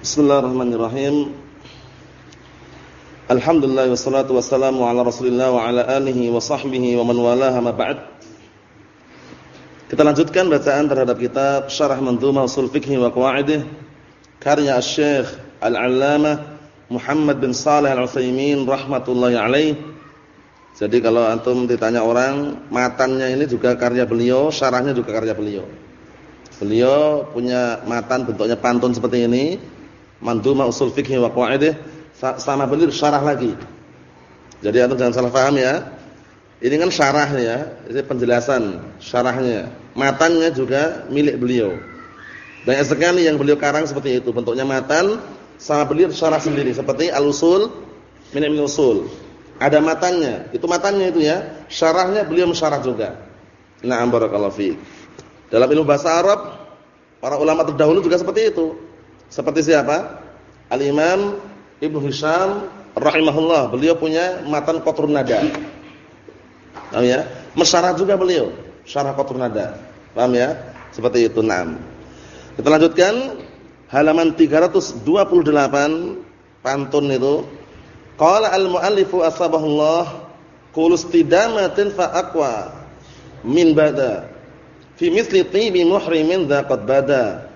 Bismillahirrahmanirrahim. Alhamdulillah wassalatu wassalamu ala Rasulillah wa ala alihi wa sahbihi wa man walaha ma ba'd. Kita lanjutkan bacaan terhadap kitab Syarah Mandhumah Ushul Fiqh wa Qawaidih karya Asy-Syaikh Al-'Allamah Muhammad bin Shalih Al-Utsaimin rahmatullahi alaih. Jadi kalau antum ditanya orang, matannya ini juga karya beliau, syarahnya juga karya beliau. Beliau punya matan bentuknya pantun seperti ini, Mandhumah Ushul Fiqh wa Qawaidih sama beliau syarah lagi. Jadi antum jangan salah paham ya. Ini kan syarahnya ya, ini penjelasan syarahnya. Matannya juga milik beliau. Banyak sekali yang beliau karang seperti itu, bentuknya matan sama beliau syarah sendiri seperti Al-Usul min usul Ada matannya, itu matannya itu ya. Syarahnya beliau mensyarah juga. Na'am barakallahu fiik. Dalam ilmu bahasa Arab, para ulama terdahulu juga seperti itu. Seperti siapa? Al-Imam Ibnu Hisham rahimahullah, beliau punya matan kotor nada. Paham ya? Mesyarah juga beliau, syarah kotor nada. Paham ya? Seperti itu, na'am. Kita lanjutkan halaman 328 pantun itu. Qala al-muallifu asbahullah qul istidamatin fa aqwa min bada fi misli tibi muhrimin dzaqad bada.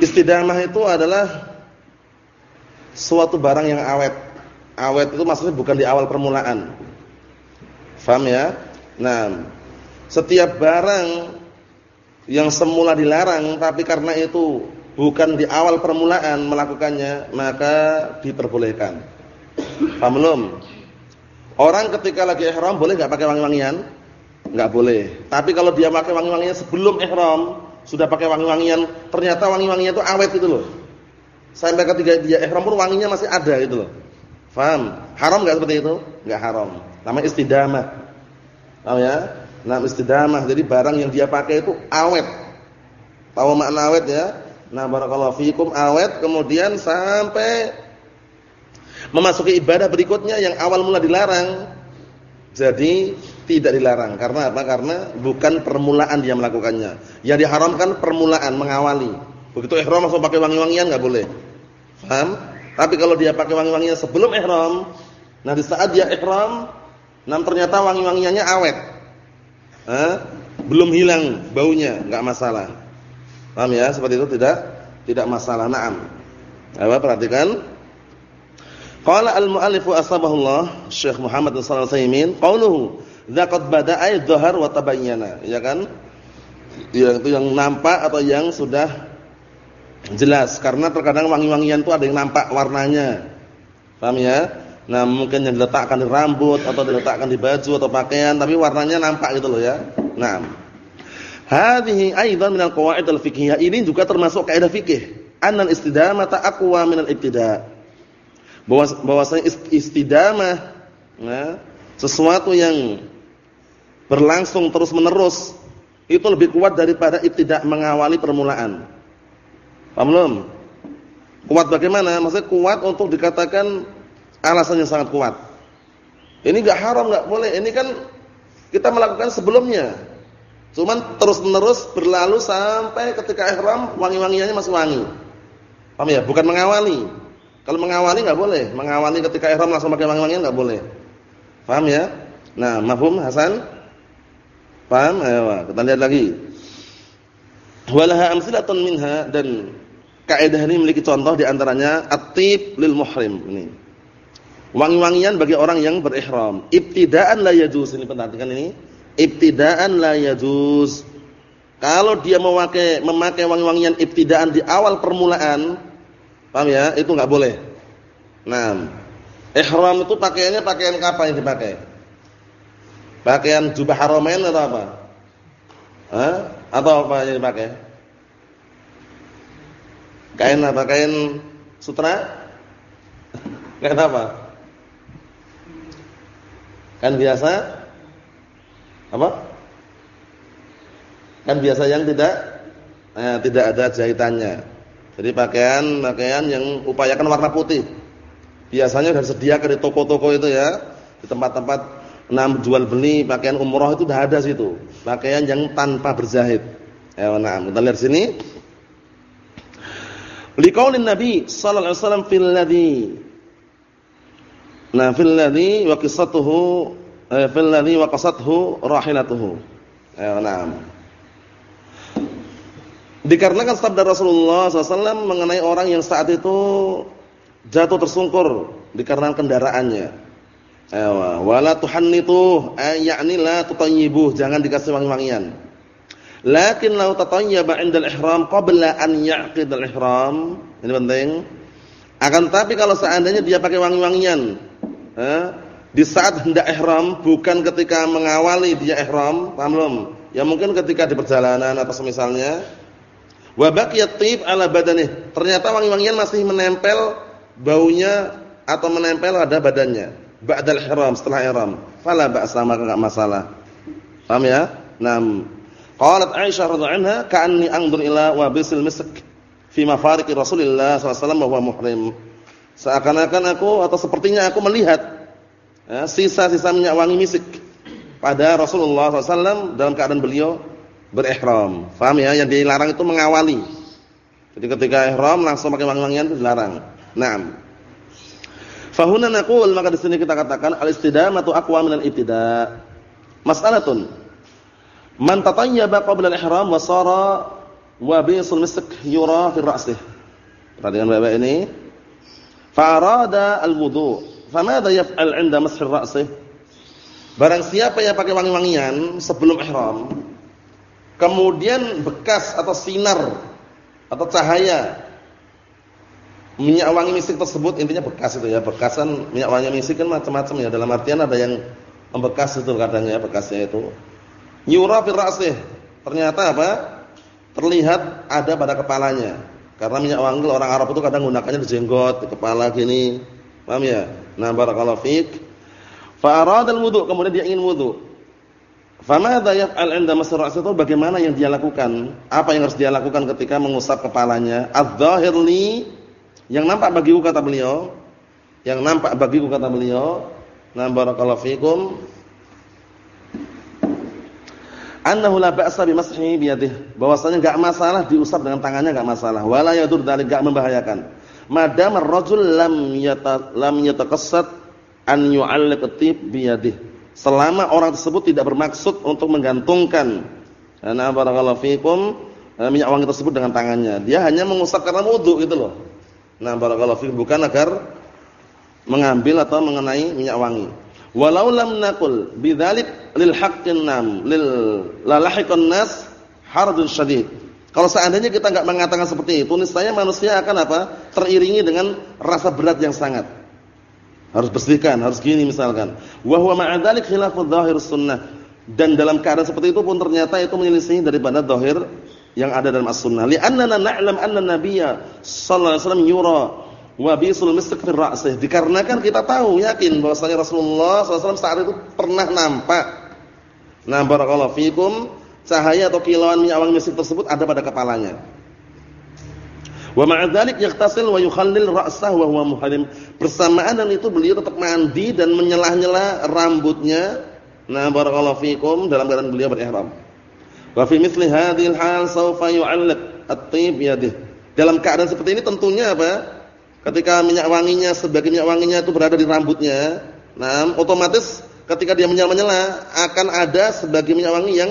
Istidamah itu adalah suatu barang yang awet. Awet itu maksudnya bukan di awal permulaan. Faham ya? Nah, setiap barang yang semula dilarang tapi karena itu bukan di awal permulaan melakukannya, maka diperbolehkan. Paham belum? Orang ketika lagi ihram boleh enggak pakai wangi-wangian? Enggak boleh. Tapi kalau dia pakai wangi-wangian sebelum ihram, sudah pakai wangi-wangian, ternyata wangi-wangian itu awet itu loh. Sampai ketika dia ihram pun wanginya masih ada gitu loh. Faham? Haram enggak seperti itu? Enggak haram. Namanya istidamah. Tahu ya? Nah, istidamah. Jadi barang yang dia pakai itu awet. Tahu makna awet ya? Nah, barakallahu fikum awet kemudian sampai memasuki ibadah berikutnya yang awal mula dilarang. Jadi tidak dilarang. Karena apa? Karena bukan permulaan dia melakukannya. Yang diharamkan permulaan mengawali. Begitu ihram langsung pakai wangi-wangian enggak boleh. Paham? Tapi kalau dia pakai wangi-wangian sebelum ihram, nah di saat dia ihram, nah ternyata wangi-wangiannya awet. Belum hilang baunya, enggak masalah. Paham ya? Seperti itu tidak tidak masalah. Naam. Apa perhatikan? Qala al-mu'allifu asbahullah Syekh Muhammad bin Shalih Al-Utsaimin, qauluhu dzaqad bada'a dhahar wa ya kan? Yang itu yang nampak atau yang sudah Jelas karena terkadang wangi-wangian itu ada yang nampak warnanya. Paham ya? Nah, mungkin yang diletakkan di rambut atau diletakkan di baju atau pakaian tapi warnanya nampak gitu loh ya. Nah. Hadhihi aidan minal qawaid al-fiqhiyah. Ini juga termasuk kaidah fikih. Annal istidamata aqwa minal ibtida'. Bahwa bahwasanya istidamah nah, sesuatu yang berlangsung terus-menerus itu lebih kuat daripada ibtida' mengawali permulaan. Paham belum? Kuat bagaimana? Maksudnya kuat untuk dikatakan alasannya sangat kuat. Ini enggak haram, enggak boleh. Ini kan kita melakukan sebelumnya. Cuman terus-menerus berlalu sampai ketika ihram wangi-wangiannya masih wangi. Paham ya? Bukan mengawali. Kalau mengawali enggak boleh. Mengawali ketika ihram langsung pakai wangi-wangian enggak boleh. Paham ya? Nah, mafhum Hasan? Paham? Ayo, kita lihat lagi. Walaha amsilatun minha dan Kaidah ini memiliki contoh di antaranya at-tib lil muhrim ini. Wangi-wangian bagi orang yang berihram. Ibtidaan la yajuz ini perhatikan ini. Ibtidaan la yajuz. Kalau dia memakai memakai wangi-wangian ibtidaan di awal permulaan, paham ya? Itu enggak boleh. Nah, ihram itu pakaiannya pakaian apa yang dipakai? Pakaian jubah haramain atau apa? Hah? Atau apa yang dipakai? Kain apa? Kain sutra? Kain apa? Kain biasa? Apa? Kan biasa yang tidak eh, tidak ada jahitannya. Jadi pakaian pakaian yang upayakan warna putih. Biasanya sudah disediakan di toko-toko itu ya, di tempat-tempat enam jual beli pakaian umroh itu sudah ada situ. Pakaian yang tanpa berjahit. Ya, nah, kita lihat sini. Liqaulin Nabi sallallahu alaihi wasallam fil ladzi Nah, fil ladzi wa qissatuhu eh, fil ladzi wa qasathu rahilatuhu. Eh, na'am. Dikarenakan sabda Rasulullah SAW mengenai orang yang saat itu jatuh tersungkur dikarenakan kendaraannya. Wala tuhannitu, ay yakni la tutayyibuh, jangan dikasih wangi-wangian. Lakin lau tatayyaba 'inda al-ihram qabla an ya'qid al-ihram. Ini penting. Akan tapi kalau seandainya dia pakai wangi-wangian, eh, di saat hendak ihram, bukan ketika mengawali dia ihram, paham? Ya mungkin ketika di perjalanan atau semisalnya. Wa baqiyat tib ala badanih. Ternyata wangi-wangian masih menempel baunya atau menempel pada badannya. Ba'dal ihram, setelah ihram. Fala ba'sa maka enggak masalah. Paham ya? Naam. Qalat Aisyah radhiyallahu anha ka'anni anzur ila wabisil misk fi mafariqi Rasulillah sallallahu alaihi wasallam wa muhrim. Seakan-akan aku atau sepertinya aku melihat ya, sisa-sisa minyak wangi misik pada Rasulullah SAW dalam keadaan beliau berihram. Faham ya? Yang dilarang itu mengawali. Jadi ketika ihram langsung pakai wangi-wangian itu dilarang. Naam. Fahuna naqul maka di sini kita katakan al-istidamatu aqwa min al-ibtida. Mas'alatun Man tatayyaba qabla al-ihram wa sara wa bisul misk yura fi ra'sih. Perhatikan Bapak ini. Fa arada al-wudu. Famadha yaf'al 'inda mash ra'sih? Barang siapa yang pakai wangi-wangian sebelum ihram, kemudian bekas atau sinar atau cahaya minyak wangi misik tersebut intinya bekas itu ya, bekasan minyak wangi misik kan macam-macam ya. Dalam artian ada yang membekas itu kadangnya bekasnya itu Yura fil ra'sih. Ternyata apa? Terlihat ada pada kepalanya. Karena minyak wangi orang Arab itu kadang gunakannya di jenggot, di kepala gini. Paham ya? Nah, barakallahu fik. Fa arada al-wudu, kemudian dia ingin wudu. Famadha yaf'al 'inda masr ra'si itu bagaimana yang dia lakukan? Apa yang harus dia lakukan ketika mengusap kepalanya? Adz-dzahir li yang nampak bagiku kata beliau, yang nampak bagiku kata beliau, nah barakallahu fikum annahu la ba'sa bimashihi biyadihi. Bahwasanya enggak masalah diusap dengan tangannya enggak masalah. Wala yadur dzalik enggak membahayakan. Madam ar-rajul lam yata lam yataqassad an yu'alliq tib biyadihi. Selama orang tersebut tidak bermaksud untuk menggantungkan ana barakallahu fikum eh, minyak wangi tersebut dengan tangannya. Dia hanya mengusap karena wudu gitu loh nah barakallahu fikum bukan agar mengambil atau mengenai minyak wangi Walau lam naqul bidzalik lil haqqin nam lil lalahiqan nas hardun syadid. Kalau seandainya kita enggak mengatakan seperti itu, niscaya manusia akan apa? Teriringi dengan rasa berat yang sangat. Harus bersihkan, harus gini misalkan. Wa huwa ma'a dzalik khilafu dhahirus sunnah. Dan dalam keadaan seperti itu pun ternyata itu menyelisih daripada zahir yang ada dalam as-sunnah. Li'annana na'lam anna nabiyya sallallahu alaihi wasallam yura wa bisul mistik fi ra'sih. Dikarenakan kita tahu yakin bahwasanya Rasulullah SAW saat itu pernah nampak. Nah barakallahu fikum cahaya atau kilauan minyak wangi misik tersebut ada pada kepalanya. Wa ma'a dzalik yaghtasil wa yukhallil ra'sah wa huwa muhrim bersamaan dan itu beliau tetap mandi dan menyelah-nyela rambutnya. Nah barakallahu fikum dalam keadaan beliau berihram wa fi mithli hadhil hal sawfa yu'alliq at-tib yadihi dalam keadaan seperti ini tentunya apa Ketika minyak wanginya sebagian minyak wanginya itu berada di rambutnya, nah otomatis ketika dia menyala-nyala akan ada sebagian minyak wangi yang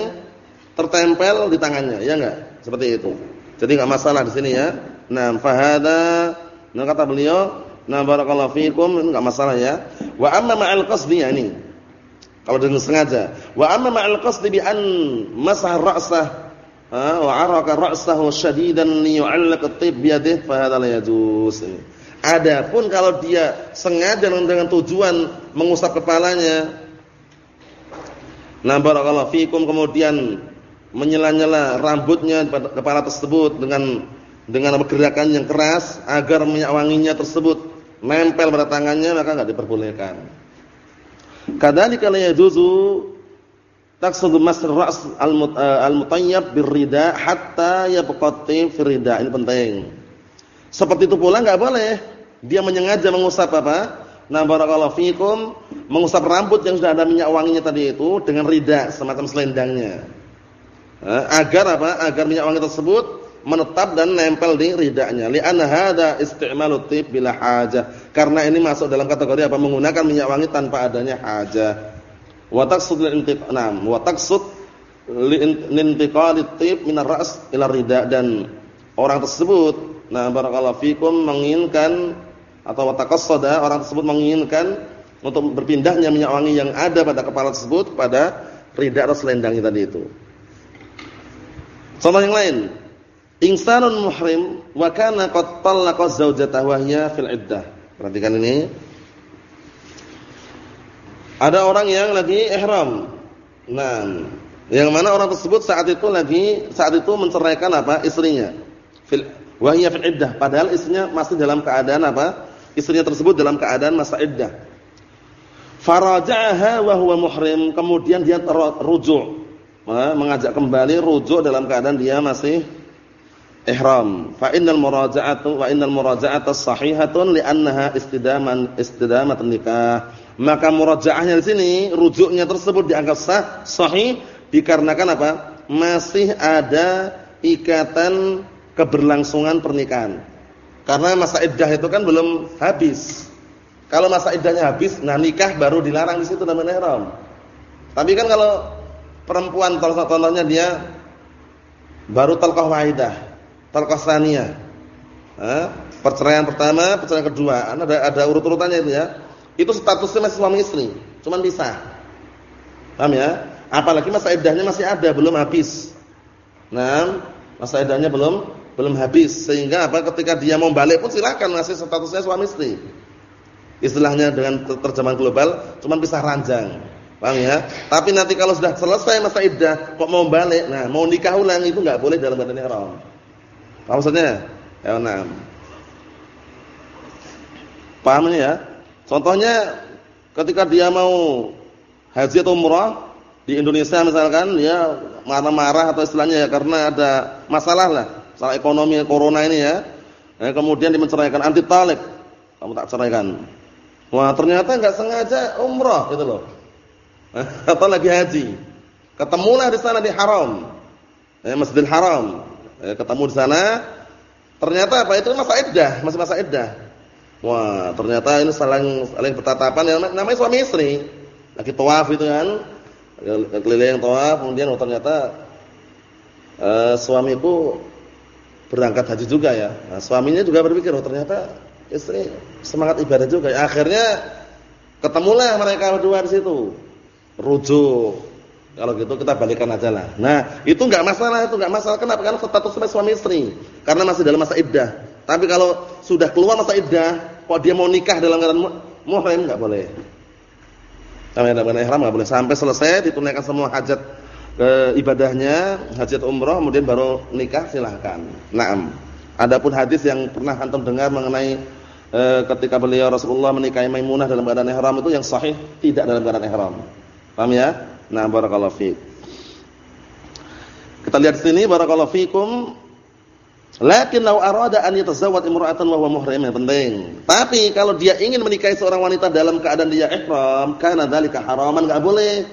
tertempel di tangannya, ya enggak? Seperti itu. Jadi enggak masalah di sini ya. Nah, fahada nah kata beliau, nah barakallahu fikum enggak masalah ya. Wa amma ma'al qasdi ya ini. Kalau dengan sengaja. Wa amma ma'al qasdi bi an masah ra'sah wa araka ra'sahu shadidan li yu'allaq at-tib bi yadihi fa hadha la yajuz. Adapun kalau dia sengaja dengan tujuan mengusap kepalanya, nah barakallahu fikum kemudian menyela-nyela rambutnya kepala tersebut dengan dengan gerakan yang keras agar minyak wanginya tersebut nempel pada tangannya maka enggak diperbolehkan. Kadzalika la yajuzu taqsudu masr ra's eh, al-mutayyib birrida hatta yabqati fi rida. Ini penting. Seperti itu pula enggak boleh dia menyengaja mengusap apa? Nah barakallahu fikum, mengusap rambut yang sudah ada minyak wanginya tadi itu dengan rida semacam selendangnya. agar apa? Agar minyak wangi tersebut menetap dan nempel di ridaknya. Li'anna hadza isti'malut tib bila hajah. Karena ini masuk dalam kategori apa? Menggunakan minyak wangi tanpa adanya hajah. Wa taqsud lil-intiqam, wa taqsud lintiqalit tib min ar-ra's ila rida dan orang tersebut nah barakallahu fikum menginginkan atau taqassada orang tersebut menginginkan untuk berpindahnya minyak wangi yang ada pada kepala tersebut pada rida atau selendangnya tadi itu. Contoh yang lain, insanun muhrim wa kana qad talaqa zaujatahu fil iddah. Perhatikan ini. Ada orang yang lagi ihram. Nah, yang mana orang tersebut saat itu lagi saat itu menceraikan apa? istrinya. Fil wa fil iddah, padahal istrinya masih dalam keadaan apa? Istrinya tersebut dalam keadaan masa iddah. Faraja'aha wa huwa muhrim, kemudian dia rujuk. Mengajak kembali rujuk dalam keadaan dia masih ihram. Fa innal muraja'atu wa innal muraja'ata sahihatun li'annaha istidaman istidamat nikah. Maka murajaahnya di sini rujuknya tersebut dianggap sah, sahih dikarenakan apa? Masih ada ikatan keberlangsungan pernikahan. Karena masa iddah itu kan belum habis. Kalau masa iddahnya habis, nah nikah baru dilarang di situ namanya ihram. Tapi kan kalau perempuan contohnya dia baru talqah wahidah talqah saniyah. Eh, perceraian pertama, perceraian kedua, ada ada urut-urutannya itu ya. Itu statusnya masih suami istri, cuman bisa. Paham ya? Apalagi masa iddahnya masih ada, belum habis. Nah, masa iddahnya belum belum habis sehingga apa ketika dia mau balik pun silakan masih statusnya suami istri. Istilahnya dengan terjemahan global cuman bisa ranjang. Paham ya? Tapi nanti kalau sudah selesai masa iddah kok mau balik, nah mau nikah ulang itu enggak boleh dalam badan ihram. Paham maksudnya? Ya, nah. Paham ini ya? Contohnya ketika dia mau haji atau umrah di Indonesia misalkan dia marah-marah atau istilahnya ya karena ada masalah lah, masalah ekonomi corona ini ya. Nah, kemudian dimenceraikan anti talik. Kamu tak ceraikan. Wah, ternyata enggak sengaja umrah gitu loh. atau lagi haji. Ketemulah di sana di haram. Eh, Masjidil Haram ketemu di sana. Ternyata apa? Itu masa iddah masih masa iddah wah ternyata ini saling saling bertatapan. Yang namanya suami istri. Lagi tawaf itu kan. Keliling tawaf kemudian oh, ternyata eh, suamiku berangkat haji juga ya. Nah, suaminya juga berpikir oh ternyata istri semangat ibadah juga. Akhirnya ketemulah mereka berdua di situ. Rujuk kalau gitu kita balikan aja lah. Nah, itu enggak masalah, itu enggak masalah. Kenapa? Karena statusnya suami istri. Karena masih dalam masa iddah. Tapi kalau sudah keluar masa iddah, kok dia mau nikah dalam keadaan muhrim enggak boleh. Dalam ihram enggak boleh sampai selesai ditunaikan semua hajat e, ibadahnya, hajat umroh, kemudian baru nikah silahkan. Naam. Adapun hadis yang pernah antum dengar mengenai e, ketika beliau Rasulullah menikahi Maimunah dalam keadaan ihram itu yang sahih tidak dalam keadaan ihram. Paham ya? Nah, barakallahu fiik. Kita lihat sini barakallahu fiikum. Lakin law arada an yatazawwaj imra'atan wa huwa muhrim, penting. Tapi kalau dia ingin menikahi seorang wanita dalam keadaan dia ihram, kana dzalika haraman, enggak boleh.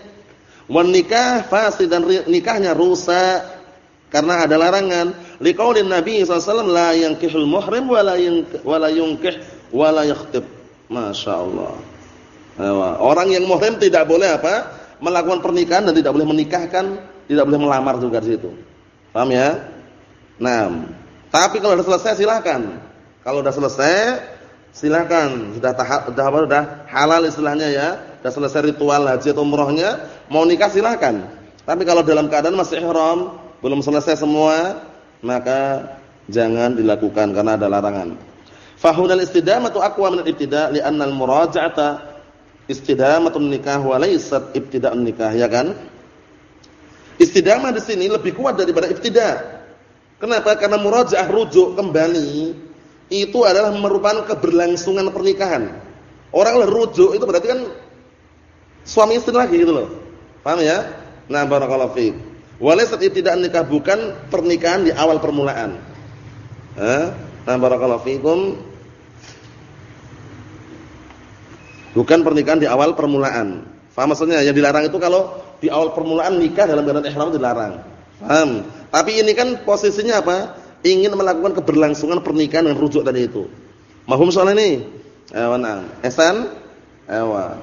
Wan nikah fasid dan nikahnya rusak karena ada larangan. Liqaulin Nabi wasallam la yankihul muhrim wa la yunkih wa la yakhtib. Masyaallah. Orang yang muhrim tidak boleh apa? Melakukan pernikahan dan tidak boleh menikahkan, tidak boleh melamar juga di situ. Paham ya? Nah, tapi kalau sudah selesai silakan. Kalau sudah selesai silakan. Sudah tahap sudah apa sudah halal istilahnya ya. Sudah selesai ritual haji atau umrohnya, mau nikah silakan. Tapi kalau dalam keadaan masih ihram, belum selesai semua, maka jangan dilakukan karena ada larangan. Fahunal istidamatu aqwa min al-ibtida' li'anna al-muraja'ata Istidamatun nikah wa laysat ibtida'un nikah, ya kan? Istidamah di sini lebih kuat daripada ibtida'. Kenapa? Karena murajaah rujuk kembali itu adalah merupakan keberlangsungan pernikahan. Orang rujuk itu berarti kan suami istri lagi gitu loh. Paham ya? Nah, barakallahu fiik. Walaysat ibtida'un nikah bukan pernikahan di awal permulaan. Nah, barakallahu fiikum. Bukan pernikahan di awal permulaan. Faham maksudnya? Yang dilarang itu kalau di awal permulaan nikah dalam keadaan ihram dilarang. Paham? Tapi ini kan posisinya apa? ingin melakukan keberlangsungan pernikahan dengan rujuk tadi itu. Mahum soal ini? Na'am. Ihsan? Ayo.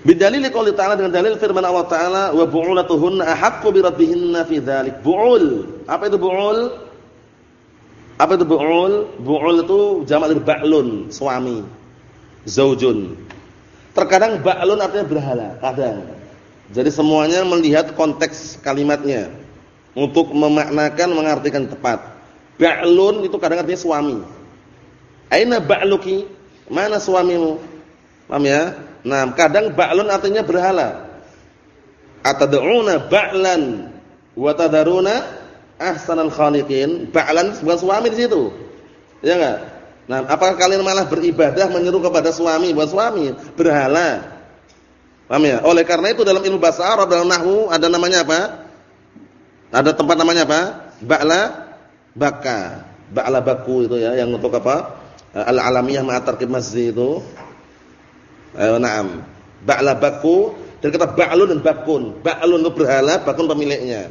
Bidalil qouli ta'ala dengan dalil firman Allah Ta'ala wa bu'ulatuhunna ahaqqu bi rabbihinna fi dzalik. Bu'ul. Apa itu bu'ul? Apa itu bu'ul? Bu'ul itu jamak dari ba'lun, suami. Zaujun. Terkadang ba'lun artinya berhala, kadang. Jadi semuanya melihat konteks kalimatnya untuk memaknakan mengartikan tepat. Ba'lun itu kadang artinya suami. Aina ba'luki? Mana suamimu? Paham ya? Nah, kadang ba'lun artinya berhala. Atad'una ba'lan wa tadaruna ahsanal khaliqin. Ba'lan bukan suami di situ. Ya enggak? Nah, apakah kalian malah beribadah menyeru kepada suami, bukan suami, berhala? Paham ya? Oleh karena itu dalam ilmu bahasa Arab dalam nahwu ada namanya apa? Ada tempat namanya apa? Ba'la baka. Ba'la baku itu ya yang untuk apa? Al-alamiyah ma'atarqib masjid itu Ayo na'am. Ba'la baku dari kata ba'lun dan bakun. Ba'lun itu berhala, bakun pemiliknya.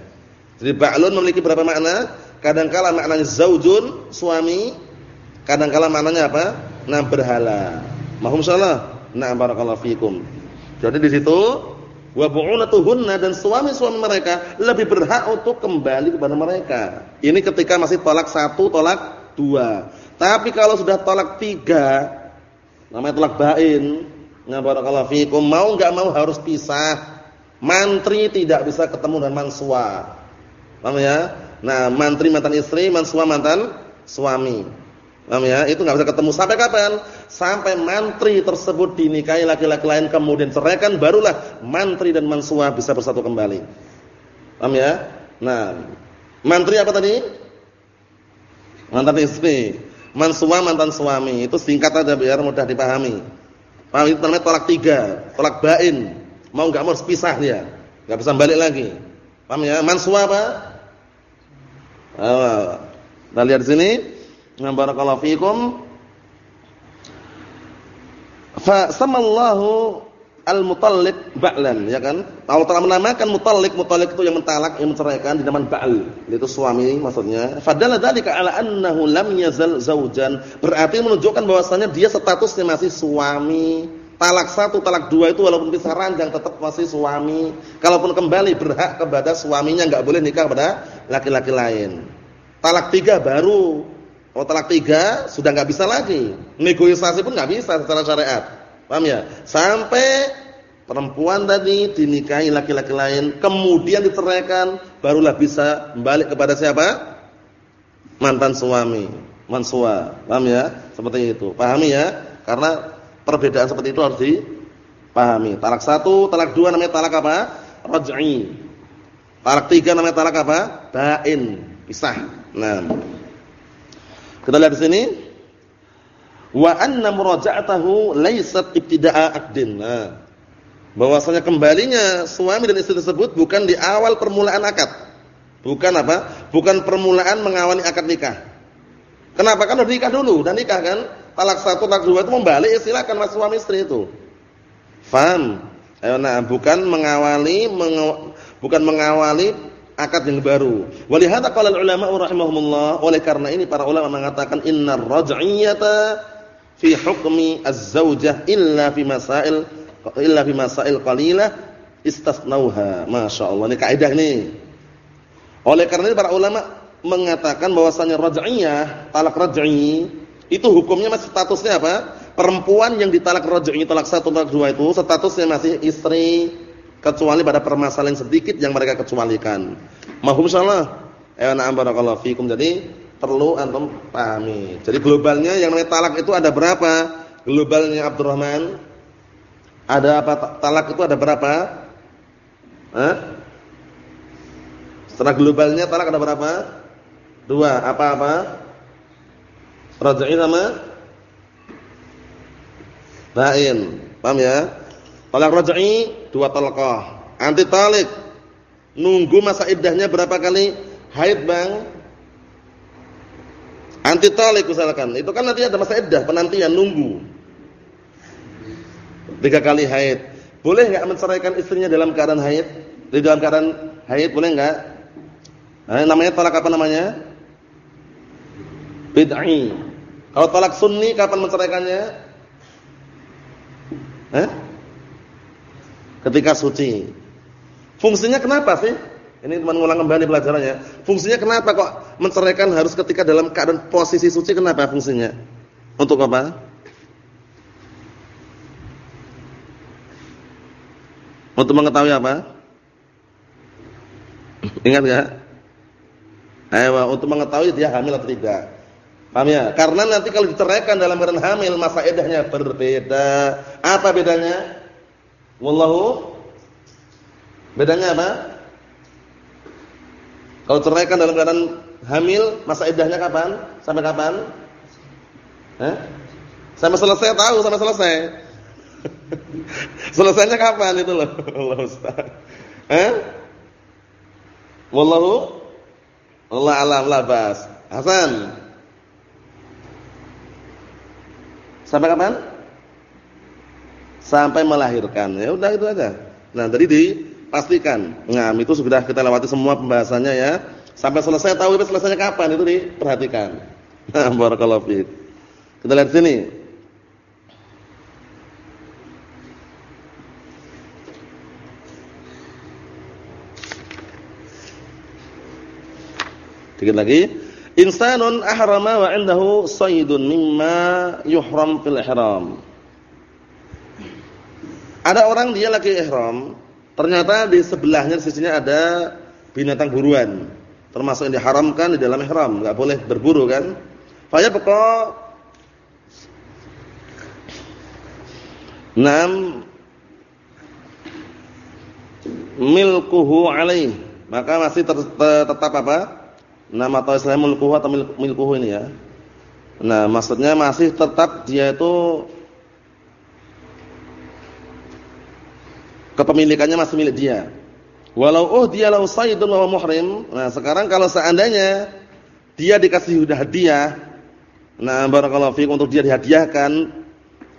Jadi ba'lun memiliki berapa makna? Kadangkala maknanya zaujun, suami. Kadangkala maknanya apa? Nah, berhala. Mahum salah. Nah, barakallahu fikum. Jadi di situ wa bu'unatuhunna dan suami-suami mereka lebih berhak untuk kembali kepada mereka. Ini ketika masih tolak satu, tolak dua. Tapi kalau sudah tolak tiga, namanya tolak bain, Nah barakallahu fikum, mau enggak mau harus pisah. Mantri tidak bisa ketemu dengan mansua. Paham ya? Nah, mantri mantan istri, mansua mantan suami. Paham ya? Itu enggak bisa ketemu sampai kapan? Sampai mantri tersebut dinikahi laki-laki lain kemudian ceraikan barulah mantri dan mansua bisa bersatu kembali. Paham ya? Nah, mantri apa tadi? Mantan istri. Mansua mantan suami. Itu singkat aja biar mudah dipahami. Paham itu namanya tolak tiga, tolak bain. Mau enggak mau harus pisah dia. Enggak bisa balik lagi. Paham ya? Mansua apa? Ah, kita lihat di sini. Nah, barakallahu fikum. Fa samallahu al-mutalliq ba'lan, ya kan? Allah telah menamakan mutalliq, mutalliq itu yang mentalak, yang menceraikan dinamakan ba'al, itu suami maksudnya. Fadalla dzalika ala annahu lam yazal zaujan, berarti menunjukkan bahwasanya dia statusnya masih suami. Talak satu, talak dua itu walaupun pisah ranjang tetap masih suami. Kalaupun kembali berhak kepada suaminya, enggak boleh nikah kepada laki-laki lain. Talak tiga baru. Kalau talak tiga sudah enggak bisa lagi. Negosiasi pun enggak bisa secara syariat. Paham ya? Sampai perempuan tadi dinikahi laki-laki lain, kemudian diceraikan, barulah bisa balik kepada siapa? Mantan suami, mansua. Paham ya? Seperti itu. Pahami ya? Karena perbedaan seperti itu harus dipahami. Talak satu, talak dua namanya talak apa? Raj'i. Talak tiga namanya talak apa? Bain. Pisah. Nah. Kita lihat di sini wa anna muraja'atahu laysat ibtida'a aqdin. Nah, bahwasanya kembalinya suami dan istri tersebut bukan di awal permulaan akad. Bukan apa? Bukan permulaan mengawali akad nikah. Kenapa? Kan udah nikah dulu, dan nikah kan? Talak satu, talak dua itu membalik, silakan mas suami istri itu. Faham? Ayo nah, bukan mengawali mengaw, bukan mengawali akad yang baru. Walihada qala ulama rahimahumullah, oleh karena ini para ulama mengatakan innar raj'iyata fi hukmi az-zaujah illa fi masail illa fi masail qalilah istasnauha. Masyaallah ini kaidah nih. Oleh karena itu para ulama mengatakan bahwasanya raj'iyah, talak raj'i itu hukumnya masih statusnya apa? Perempuan yang ditalak raj'i talak satu talak dua itu statusnya masih istri kecuali pada permasalahan sedikit yang mereka kecualikan. Mahum insyaallah. Ya na'am barakallahu fikum. Jadi perlu antum pahami. Jadi globalnya yang namanya talak itu ada berapa? Globalnya Abdurrahman ada apa talak itu ada berapa? Hah? Setelah globalnya talak ada berapa? Dua. Apa-apa? Raj'i sama Bain. Paham ya? Talak raj'i dua talaqah. Anti talik. Nunggu masa iddahnya berapa kali? Haid, Bang? Anti talik misalkan. Itu kan nanti ada masa iddah, penantian nunggu. Tiga kali haid. Boleh enggak menceraikan istrinya dalam keadaan haid? Di dalam keadaan haid boleh enggak? Nah, namanya talak apa namanya? Bid'i. Kalau talak sunni kapan menceraikannya? Eh? Ketika suci. Fungsinya kenapa sih? Ini teman ngulang kembali pelajarannya. Fungsinya kenapa kok menceraikan harus ketika dalam keadaan posisi suci? Kenapa fungsinya? Untuk apa? Untuk mengetahui apa? Ingat ya? Ayo, untuk mengetahui dia hamil atau tidak. Paham ya? Karena nanti kalau diceraikan dalam keadaan hamil, masa idahnya berbeda. Apa bedanya? Wallahu Bedanya apa? Kalau ceraikan dalam keadaan hamil, masa idahnya kapan? Sampai kapan? Eh? Sampai selesai tahu, sampai selesai. Selesainya kapan itu loh? Allah Ustaz. Eh? Wallahu Allah alam labas. Hasan. Sampai kapan? Sampai melahirkan. Ya udah itu aja. Nah, tadi dipastikan. Nah, itu sudah kita lewati semua pembahasannya ya. Sampai selesai tahu itu selesainya kapan itu diperhatikan. Nah, barakallahu fiik. Kita lihat sini. Dikit lagi. Insanun ahrama wa indahu saydun mimma yuhram fil ihram. Ada orang dia lagi ihram, ternyata di sebelahnya di sisinya ada binatang buruan, termasuk yang diharamkan di dalam ihram, enggak boleh berburu kan? Faya pokok Nam milkuhu alaih maka masih tetap apa? Nama atau istilah mulkuhu atau milkuhu ini ya. Nah, maksudnya masih tetap dia itu kepemilikannya masih milik dia. Walau oh dia lau sayyidun wa muhrim. Nah, sekarang kalau seandainya dia dikasih hadiah, nah barakallahu fiik untuk dia dihadiahkan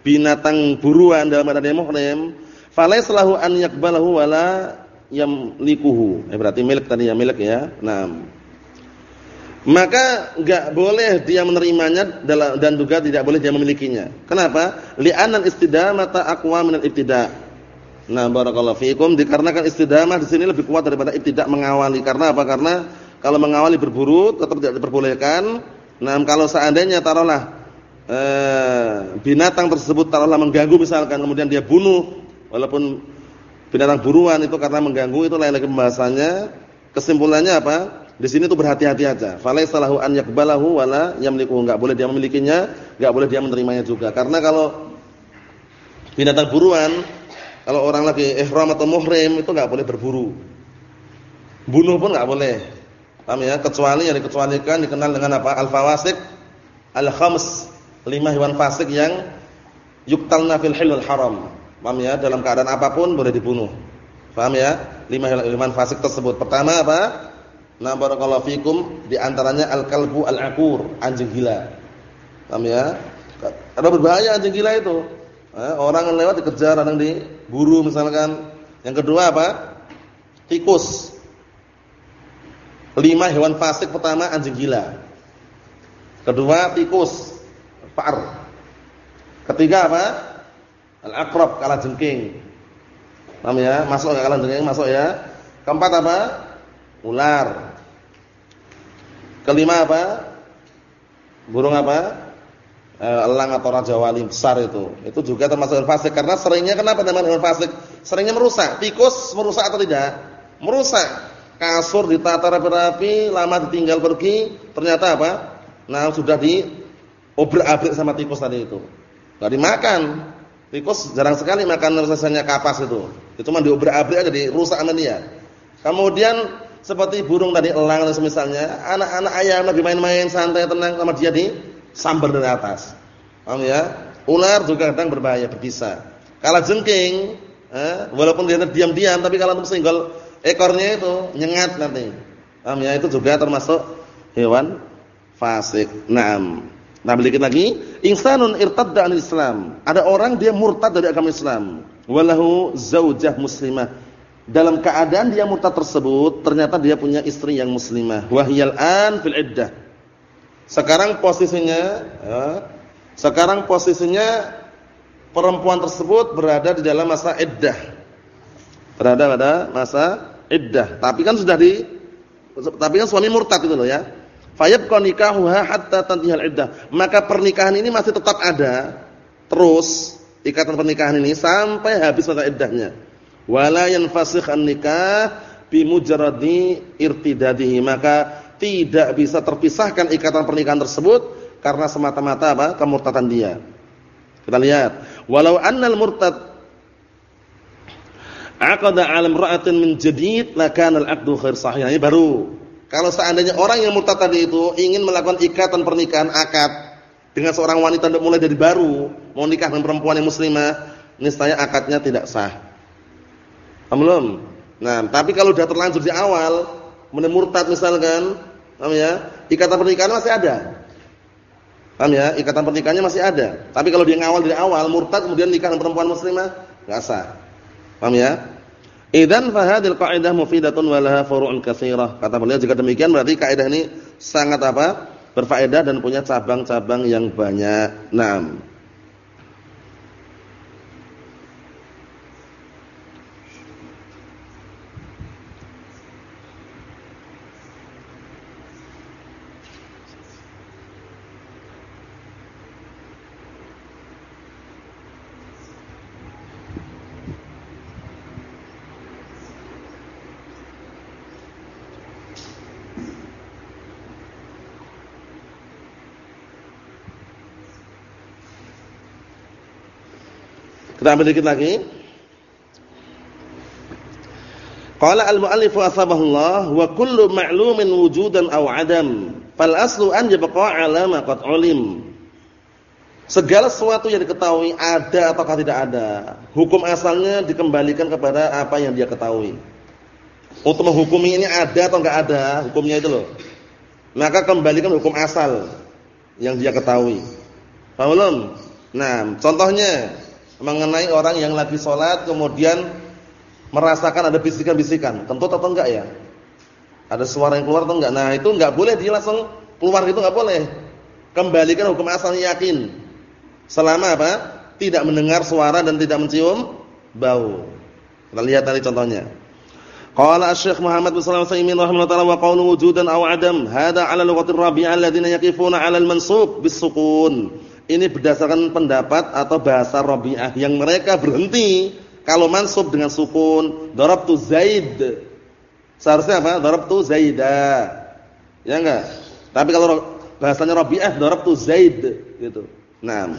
binatang buruan dalam keadaan dia muhrim, falaisalahu an yakbalahu wala yamlikuhu. Eh berarti milik tadi ya, milik ya. Nah, maka enggak boleh dia menerimanya dan juga tidak boleh dia memilikinya. Kenapa? Li'anal istidamata aqwa minal ibtida'. Nah, barakallahu fiikum dikarenakan istidamah di sini lebih kuat daripada ibtida' mengawali. Karena apa? Karena kalau mengawali berburu tetap tidak diperbolehkan. Nah, kalau seandainya taruhlah eh, binatang tersebut taruhlah mengganggu misalkan kemudian dia bunuh walaupun binatang buruan itu karena mengganggu itu lain lagi pembahasannya. Kesimpulannya apa? Di sini tuh berhati-hati aja. Falaisalahu an yakbalahu wala yamliku. Enggak boleh dia memilikinya, enggak boleh dia menerimanya juga. Karena kalau binatang buruan, kalau orang lagi ihram atau muhrim itu enggak boleh berburu. Bunuh pun enggak boleh. Paham ya? Kecuali yang dikecualikan dikenal dengan apa? Al-fawasik al-khams, lima hewan fasik yang yuktalna fil hilal haram. Paham ya? Dalam keadaan apa pun boleh dibunuh. Paham ya? Lima hewan fasik tersebut. Pertama apa? Nah barakallahu fikum di antaranya al-kalbu al-akur, anjing gila. Paham ya? Ada berbahaya anjing gila itu. Eh, orang lewat dikejar, ada yang diburu misalkan. Yang kedua apa? Tikus. Lima hewan fasik pertama anjing gila. Kedua tikus, far. Ketiga apa? Al-aqrab, kalajengking. Paham ya? Masuk enggak kalajengking? Masuk ya. Keempat apa? Ular. Kelima apa? Burung apa? E, elang atau raja wali besar itu. Itu juga termasuk fasik karena seringnya kenapa namanya hewan fasik? Seringnya merusak. Tikus merusak atau tidak? Merusak. Kasur ditata rapi-rapi, lama ditinggal pergi, ternyata apa? Nah, sudah di obrak-abrik sama tikus tadi itu. Enggak dimakan. Tikus jarang sekali makan rasanya kapas itu. Itu cuma diobrak-abrik aja dirusak sama dia. Kemudian seperti burung tadi elang dan semisalnya, anak-anak ayam lagi main-main santai tenang sama dia di sambar dari atas. Paham ya? Ular juga kadang berbahaya, berbisa. Kalau jengking, eh, walaupun dia diam-diam tapi kalau senggol ekornya itu nyengat nanti. Paham ya? Itu juga termasuk hewan fasik. Naam. Nah, balikin lagi, insanun irtadda anil Islam. Ada orang dia murtad dari agama Islam. Walahu zaujah muslimah dalam keadaan dia murtad tersebut ternyata dia punya istri yang muslimah wahyal an fil iddah sekarang posisinya ya, sekarang posisinya perempuan tersebut berada di dalam masa iddah. Berada pada masa iddah. Tapi kan sudah di tapi kan suami murtad itu loh ya. Fayabqa nikahuha hatta tantihal iddah. Maka pernikahan ini masih tetap ada. Terus ikatan pernikahan ini sampai habis masa iddahnya. Wala yanfasikh an-nikah bimujarradi irtidadihi. Maka tidak bisa terpisahkan ikatan pernikahan tersebut karena semata-mata apa? Kemurtadan dia. Kita lihat. Walau annal murtad aqada 'ala imra'atin min jadid lakana al-'aqdu khair sahih. Ini baru. Kalau seandainya orang yang murtad tadi itu ingin melakukan ikatan pernikahan akad dengan seorang wanita mulai dari baru mau nikah dengan perempuan yang muslimah niscaya akadnya tidak sah. Belum? Nah, tapi kalau sudah terlanjur di awal, menemurtad misalkan, paham ya? Ikatan pernikahan masih ada. Paham ya? Ikatan pernikahannya masih ada. Tapi kalau dia ngawal dari awal, murtad kemudian nikah dengan perempuan muslimah, enggak sah. Paham ya? Idzan fa hadhihi qaidah mufidatun wa laha furu'un katsirah. Kata beliau jika demikian berarti kaidah ini sangat apa? berfaedah dan punya cabang-cabang yang banyak. Naam. Kita ambil dikit lagi. Qala al-mu'allif asbahullah wa kullu ma'lumin wujudan aw adam fal aslu an yabqa 'ala ma qad 'ulim. Segala sesuatu yang diketahui ada ataukah tidak ada, hukum asalnya dikembalikan kepada apa yang dia ketahui. Untuk menghukumi ini ada atau enggak ada, hukumnya itu loh. Maka kembalikan hukum asal yang dia ketahui. Paham belum? Nah, contohnya mengenai orang yang lagi sholat kemudian merasakan ada bisikan-bisikan, kentut atau enggak ya? Ada suara yang keluar atau enggak? Nah, itu enggak boleh dia langsung keluar itu enggak boleh. Kembalikan hukum asalnya yakin. Selama apa? Tidak mendengar suara dan tidak mencium bau. Kita lihat tadi contohnya. Qala Asy-Syaikh Muhammad bin Shalih Al-Utsaimin rahimahullah wa qawlu wujudan aw adam, hada 'ala lughatir rabi'ah alladziina yaqifuna 'ala al-mansub bis-sukun. Ini berdasarkan pendapat atau bahasa Rabi'ah yang mereka berhenti kalau mansub dengan sukun, darabtu Zaid. Seharusnya apa? Darabtu Zaida. Ya enggak? Tapi kalau bahasanya Rabi'ah darabtu Zaid gitu. Nah.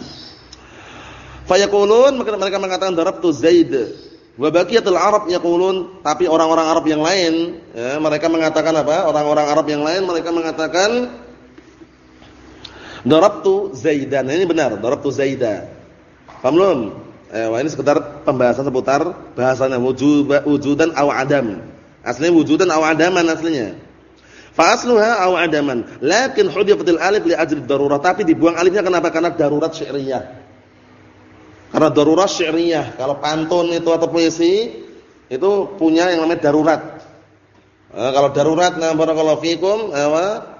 Fayaqulun mereka mengatakan darabtu Zaid. Wa baqiyatul Arab yaqulun, tapi orang-orang Arab yang lain ya, mereka mengatakan apa? Orang-orang Arab yang lain mereka mengatakan Darabtu Zaidan. Ini benar, darabtu Zaida. Paham belum? Eh, wah ini sekedar pembahasan seputar bahasanya wujud wujudan aw adam. Aslinya wujudan aw adaman aslinya. Fa asluha aw adaman, lakin hudifatil alif li ajli darurat, tapi dibuang alifnya kenapa? Karena darurat syi'riyah. Karena darurat syi'riyah. Kalau pantun itu atau puisi itu punya yang namanya darurat. Nah, kalau darurat nah barakallahu fikum, apa?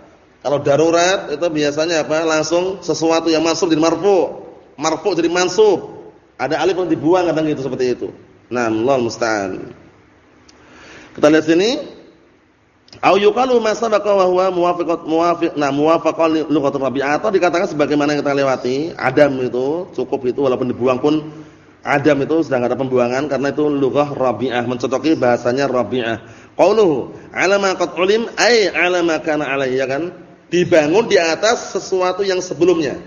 Kalau darurat itu biasanya apa? Langsung sesuatu yang masuk jadi marfu. Marfu jadi mansub. Ada alif yang dibuang kadang gitu seperti itu. Nah, Allah musta'an. Kita lihat sini. Au yuqalu ma sabaqa wa huwa muwafiqat muwafiq nah muwafaqan lughat rabi'ah atau dikatakan sebagaimana yang kita lewati, adam itu cukup itu walaupun dibuang pun adam itu enggak ada pembuangan karena itu lughah rabi'ah mencocoki bahasanya rabi'ah. Qauluhu 'ala ma qad ulim ay 'ala ma kana 'alaihi ya kan? Dibangun di atas sesuatu yang sebelumnya.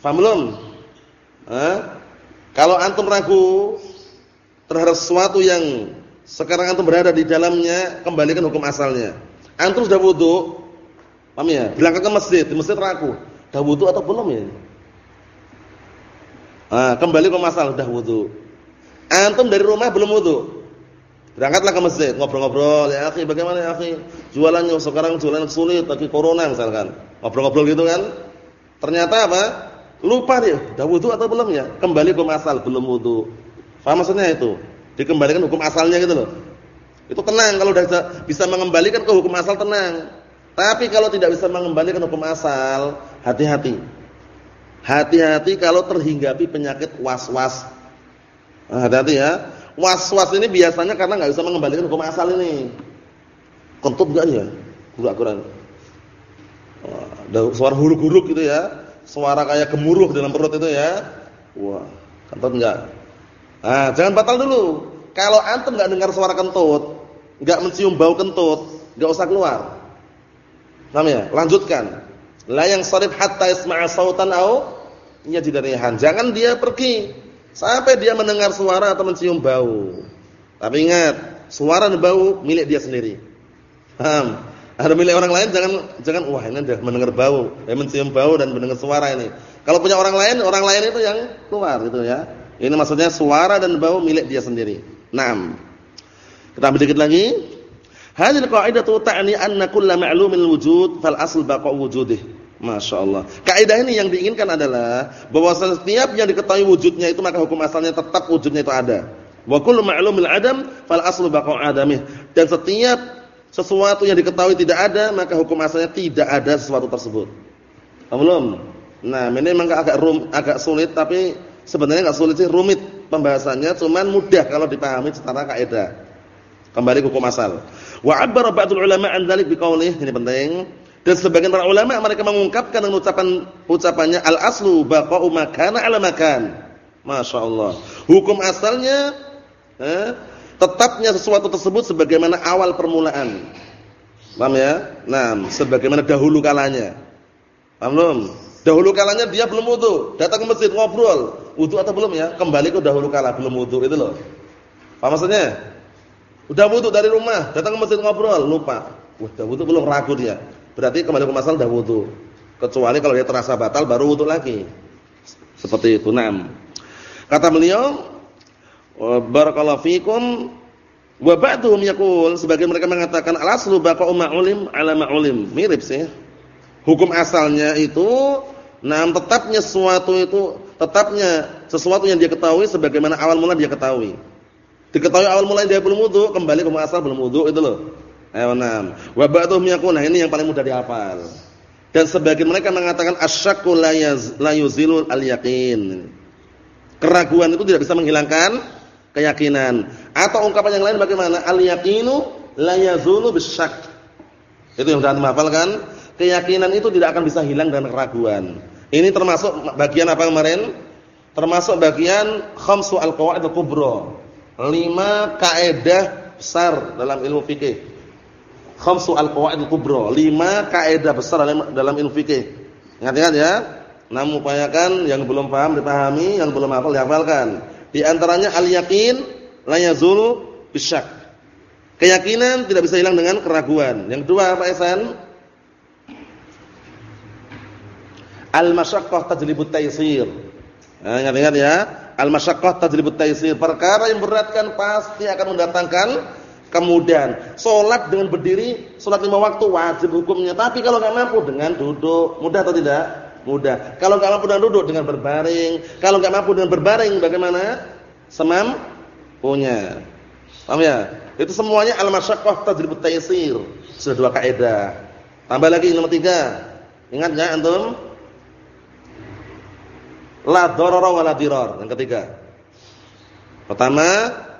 Faham belum? Eh? Kalau antum ragu terhadap sesuatu yang sekarang antum berada di dalamnya, kembalikan hukum asalnya. Antum sudah wudu, paham ya? Berangkat ke masjid, di masjid ragu, sudah wudu atau belum ya? Ah, kembali ke masalah sudah wudu. Antum dari rumah belum wudu. Berangkatlah ke masjid, ngobrol-ngobrol, ya akhi bagaimana ya akhi? Jualannya sekarang jualan sulit lagi corona misalkan. Ngobrol-ngobrol gitu kan. Ternyata apa? Lupa dia, dah wudu atau belum ya? Kembali ke asal, belum wudu. Faham maksudnya itu? Dikembalikan hukum asalnya gitu loh. Itu tenang kalau sudah bisa mengembalikan ke hukum asal tenang. Tapi kalau tidak bisa mengembalikan hukum asal, hati-hati. Hati-hati kalau terhinggapi penyakit was-was. Hati-hati ya. Was-was ini biasanya karena nggak bisa mengembalikan hukum asal ini. Kentut enggak ya? Kurang. Ada suara huruk-huruk gitu ya. Suara kayak gemuruh dalam perut itu ya. Wah, kentut enggak? Nah, jangan batal dulu. Kalau antum enggak dengar suara kentut, enggak mencium bau kentut, enggak usah keluar. Paham ya? Lanjutkan. La yang sarif hatta yasma'a sautan au yajidarihan. Jangan dia pergi sampai dia mendengar suara atau mencium bau. Tapi ingat, suara dan bau milik dia sendiri. Paham? Ada milik orang lain jangan jangan wah ini dia mendengar bau, eh mencium bau dan mendengar suara ini. Kalau punya orang lain, orang lain itu yang keluar gitu ya. Ini maksudnya suara dan bau milik dia sendiri. Naam. Kita ambil dikit lagi. Hadhihi qaidatu ta'ni anna kulla ma'lumin wujud fal asl baqa'u wujudih. Masya Allah. Kaidah ini yang diinginkan adalah bahwa setiap yang diketahui wujudnya itu maka hukum asalnya tetap wujudnya itu ada. Wa kullu ma'lumil adam fal aslu baqa'u adamih. Dan setiap sesuatu yang diketahui tidak ada, maka hukum asalnya tidak ada sesuatu tersebut. Belum? Nah, ini memang agak rum, agak sulit tapi sebenarnya enggak sulit sih, rumit pembahasannya, cuman mudah kalau dipahami secara kaidah. Kembali ke hukum asal. Wa 'abbara ba'dul ulama 'an dzalik biqaulih, ini penting. Dan sebagian para ulama mereka mengungkapkan dengan ucapan ucapannya al-aslu baqa'u makana 'ala makan. Masya Allah. Hukum asalnya eh, tetapnya sesuatu tersebut sebagaimana awal permulaan. Paham ya? Nah, sebagaimana dahulu kalanya. Paham belum? Dahulu kalanya dia belum wudu, datang ke masjid ngobrol, wudu atau belum ya? Kembali ke dahulu kala belum wudu itu loh. Paham maksudnya? Udah wudu dari rumah, datang ke masjid ngobrol, lupa. Udah wudu belum ragu dia. Berarti kembali ke masalah udah wudu. Kecuali kalau dia terasa batal baru wudu lagi. Seperti itu. Naam. Kata beliau, barakallahu fikum wa ba'dhum yaqul sebagian mereka mengatakan al-aslu baqa'u ma'ulim 'ala ma'ulim mirip sih hukum asalnya itu nah tetapnya sesuatu itu tetapnya sesuatu yang dia ketahui sebagaimana awal mula dia ketahui diketahui awal mula dia belum wudu kembali ke asal belum wudu itu loh nam wa ba'dhum yaqul ini yang paling mudah dihafal dan sebagian mereka mengatakan asyakku la al-yaqin keraguan itu tidak bisa menghilangkan keyakinan. Atau ungkapan yang lain bagaimana? Al-yaqinu la yazulu. Itu yang sudah dihafalkan. Keyakinan itu tidak akan bisa hilang dengan keraguan. Ini termasuk bagian apa kemarin? Termasuk bagian khamsu al-qawaid al-kubra. Lima kaidah besar dalam ilmu fikih. Khamsu al-qawaid al-kubra. Lima kaidah besar dalam, dalam ilmu fikih. Ingat-ingat ya. Namun upayakan yang belum paham dipahami, yang belum hafal dihafalkan. Di antaranya al-yaqin la yazulu bisyak. Keyakinan tidak bisa hilang dengan keraguan. Yang kedua apa Ihsan? Al-masyaqqah tajlibut taysir. Nah, ingat-ingat ya. Al-masyaqqah tajlibut taysir. Perkara yang berat kan pasti akan mendatangkan kemudahan. Salat dengan berdiri, salat lima waktu wajib hukumnya. Tapi kalau enggak mampu dengan duduk, mudah atau tidak? mudah. Kalau enggak mampu dengan duduk dengan berbaring, kalau enggak mampu dengan berbaring bagaimana? Semam punya. Paham ya? Itu semuanya al-masyaqqah tajribut taysir. Sudah dua kaidah. Tambah lagi nomor tiga. Ingat enggak antum? La darara wa la dirar. Yang ketiga. Pertama,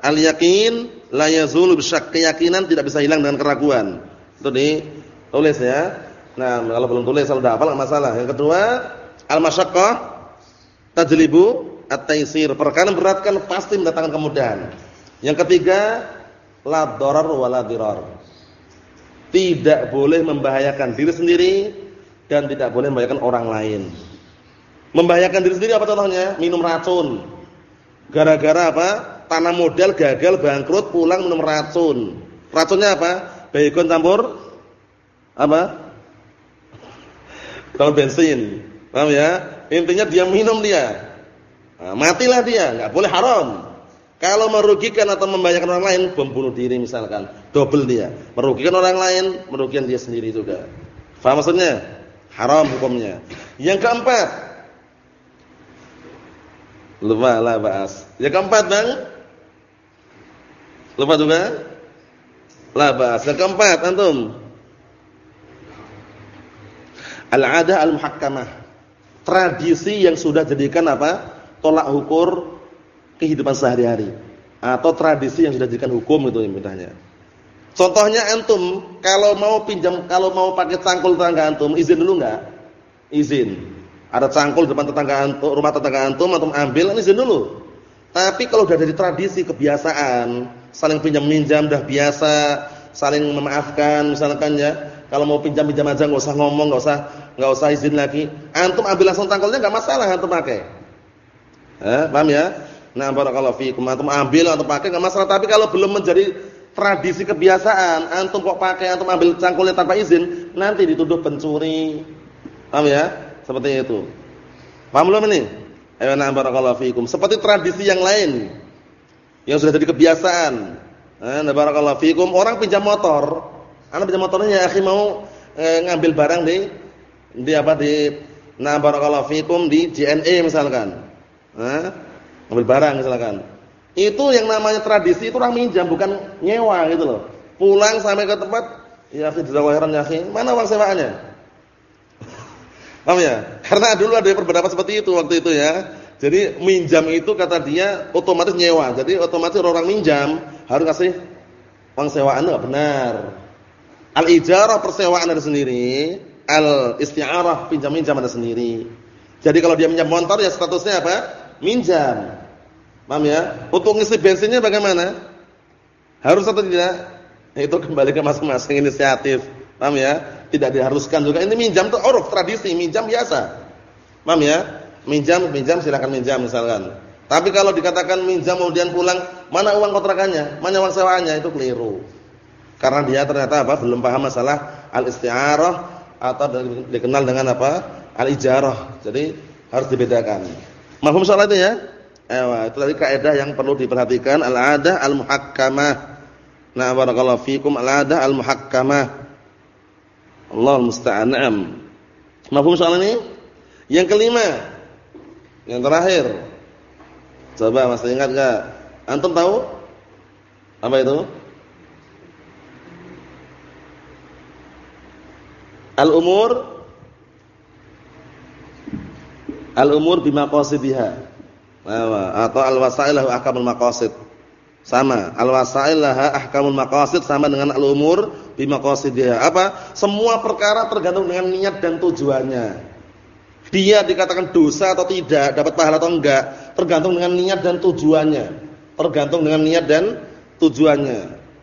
al-yaqin la yazulu bisyak. Keyakinan tidak bisa hilang dengan keraguan. Itu ditulis ya. Nah, kalau belum tulis kalau sudah hafal enggak masalah. Yang kedua, al-masyaqqah tajlibu at-taysir. Perkara berat kan pasti mendatangkan kemudahan. Yang ketiga, la darar wa la dirar. Tidak boleh membahayakan diri sendiri dan tidak boleh membahayakan orang lain. Membahayakan diri sendiri apa contohnya? Minum racun. Gara-gara apa? Tanam modal gagal bangkrut pulang minum racun. Racunnya apa? Baygon campur apa? Kalau bensin. Paham ya? Intinya dia minum dia. Nah, matilah dia, enggak boleh haram. Kalau merugikan atau membahayakan orang lain, bom bunuh diri misalkan, double dia. Merugikan orang lain, merugikan dia sendiri juga. Faham maksudnya? Haram hukumnya. Yang keempat, lupa lah bahas. Yang keempat bang, lupa juga. La Yang keempat antum. Al-'adah al-muhakkamah. Tradisi yang sudah jadikan apa? Tolak ukur kehidupan sehari-hari atau tradisi yang sudah jadikan hukum itu mudahnya. Contohnya antum kalau mau pinjam kalau mau pakai cangkul tetangga antum izin dulu enggak? Izin. Ada cangkul depan tetangga antum, rumah tetangga antum antum ambil izin dulu. Tapi kalau sudah jadi tradisi kebiasaan, saling pinjam minjam dah biasa, saling memaafkan misalkan ya. Kalau mau pinjam-pinjam aja enggak usah ngomong, enggak usah enggak usah izin lagi. Antum ambil langsung tangkulnya enggak masalah antum pakai. Eh, paham ya? Nah, barakallahu fiikum. Antum ambil atau pakai enggak masalah, tapi kalau belum menjadi tradisi kebiasaan, antum kok pakai antum ambil cangkulnya tanpa izin, nanti dituduh pencuri. Paham ya? Seperti itu. Paham belum ini? Ayo nah barakallahu fiikum. Seperti tradisi yang lain yang sudah jadi kebiasaan. Nah, barakallahu fiikum, orang pinjam motor, anak pinjam motornya ya akhi mau eh, ngambil barang di di apa di nah barakallahu fiikum di JNE misalkan. Nah, ngambil barang misalkan. Itu yang namanya tradisi itu orang minjam bukan nyewa gitu loh. Pulang sampai ke tempat, ya akhi heran ya akhi, mana uang sewaannya? Paham ya? Karena dulu ada pendapat seperti itu waktu itu ya. Jadi minjam itu kata dia otomatis nyewa. Jadi otomatis orang minjam harus kasih uang sewaan enggak benar. Al-ijarah persewaan ada sendiri, al-isti'arah pinjam-minjam ada sendiri. Jadi kalau dia minjam motor ya statusnya apa? Minjam. Paham ya? Untuk ngisi bensinnya bagaimana? Harus atau tidak? Itu kembali ke masing-masing inisiatif. Paham ya? Tidak diharuskan juga. Ini minjam tuh uruf tradisi, minjam biasa. Paham ya? Minjam, minjam silakan minjam misalkan. Tapi kalau dikatakan minjam kemudian pulang, mana uang kontrakannya? Mana uang sewaannya? Itu keliru. Karena dia ternyata apa? Belum paham masalah al-isti'arah atau dikenal dengan apa? Al-ijarah. Jadi harus dibedakan. Mahfum soal itu ya? Ewa, itu tadi kaidah yang perlu diperhatikan al-adah al-muhakkamah. Nah, barakallahu fikum al-adah al-muhakkamah. Allah musta'an. Mahfum soal ini? Yang kelima. Yang terakhir. Coba masih ingat enggak? Antum tahu? Apa itu? Al-umur Al-umur bimaqasidiha. Atau al-wasail lahu ahkamul maqasid. Sama, al-wasail laha ahkamul maqasid sama dengan al-umur bimaqasidiha. Apa? Semua perkara tergantung dengan niat dan tujuannya. Dia dikatakan dosa atau tidak, dapat pahala atau enggak, tergantung dengan niat dan tujuannya. Tergantung dengan niat dan tujuannya.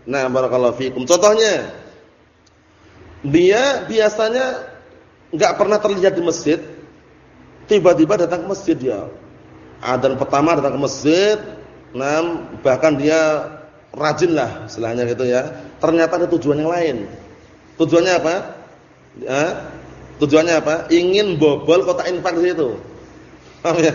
Nah, barakallahu fikum. Contohnya, dia biasanya enggak pernah terlihat di masjid, tiba-tiba datang ke masjid dia. Adzan pertama datang ke masjid, nah bahkan dia rajin lah istilahnya gitu ya. Ternyata ada tujuan yang lain. Tujuannya apa? Ya, tujuannya apa? Ingin bobol kota infak di situ. Paham ya?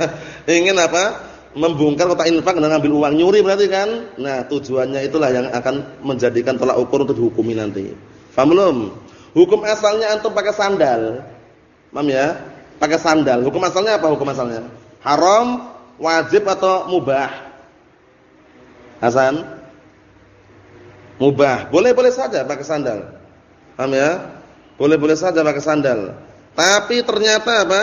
Ingin apa? Membongkar kota infak dan ngambil uang nyuri berarti kan? Nah, tujuannya itulah yang akan menjadikan tolak ukur untuk dihukumi nanti. Paham belum? Hukum asalnya antum pakai sandal. Paham ya? Pakai sandal. Hukum asalnya apa hukum asalnya? Haram, wajib atau mubah? Hasan? Mubah. Boleh-boleh saja pakai sandal. Paham ya? Boleh-boleh saja pakai sandal. Tapi ternyata apa?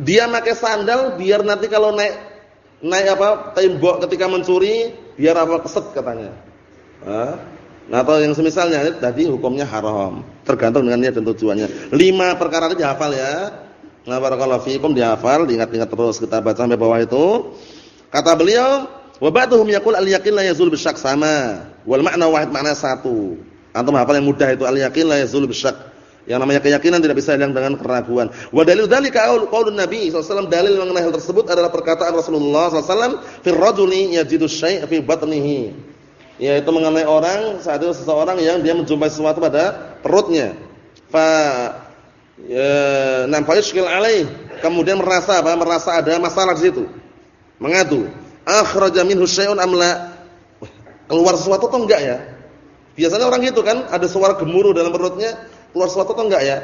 Dia pakai sandal biar nanti kalau naik naik apa tembok ketika mencuri biar apa keset katanya. Nah, atau yang semisalnya tadi hukumnya haram, tergantung dengan niat dan tujuannya. Lima perkara itu dihafal ya. Nah, barakallahu fiikum dihafal, diingat-ingat terus kita baca sampai bawah itu. Kata beliau, wa ba'dhum yaqul al-yaqin la yazul bisyak sama, wal makna wahid makna satu. Antum hafal yang mudah itu al-yaqin la yazul bisyak. Yang namanya keyakinan tidak bisa hilang dengan keraguan. Wa dalil dzalika qaulun Nabi sallallahu dalil mengenai hal tersebut adalah perkataan Rasulullah sallallahu fi rajuli yajidu syai' fi batnihi yaitu mengenai orang saat itu seseorang yang dia menjumpai sesuatu pada perutnya. Fa ya, nampak yushkil alaih, kemudian merasa apa? Merasa ada masalah di situ. Mengadu, akhraja minhu syai'un am la? Keluar sesuatu atau enggak ya? Biasanya orang gitu kan, ada suara gemuruh dalam perutnya, keluar sesuatu atau enggak ya?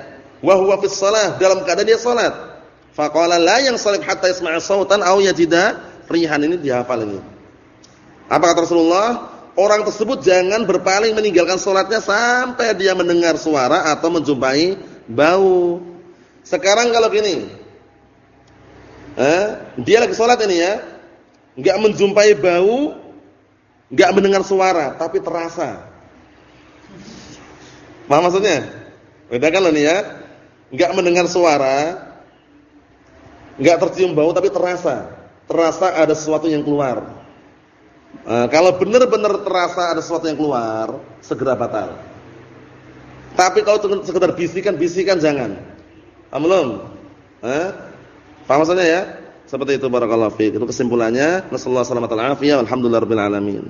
Wa huwa fis shalah, dalam keadaan dia salat. Faqala la yang salib hatta yasma'a sautan aw yajida rihan ini dihafal ini. Apa kata Rasulullah? orang tersebut jangan berpaling meninggalkan sholatnya sampai dia mendengar suara atau menjumpai bau. Sekarang kalau gini, eh, dia lagi sholat ini ya, nggak menjumpai bau, nggak mendengar suara, tapi terasa. Paham maksudnya? Beda kan ini ya, nggak mendengar suara, nggak tercium bau, tapi terasa, terasa ada sesuatu yang keluar. Nah, kalau benar-benar terasa ada sesuatu yang keluar, segera batal. Tapi kalau sekedar bisikan-bisikan jangan. Paham belum? Eh? Paham maksudnya ya? Seperti itu barakallahu fiik. Itu kesimpulannya. Nasallahu alaihi wasallam. Alhamdulillahirabbil alamin.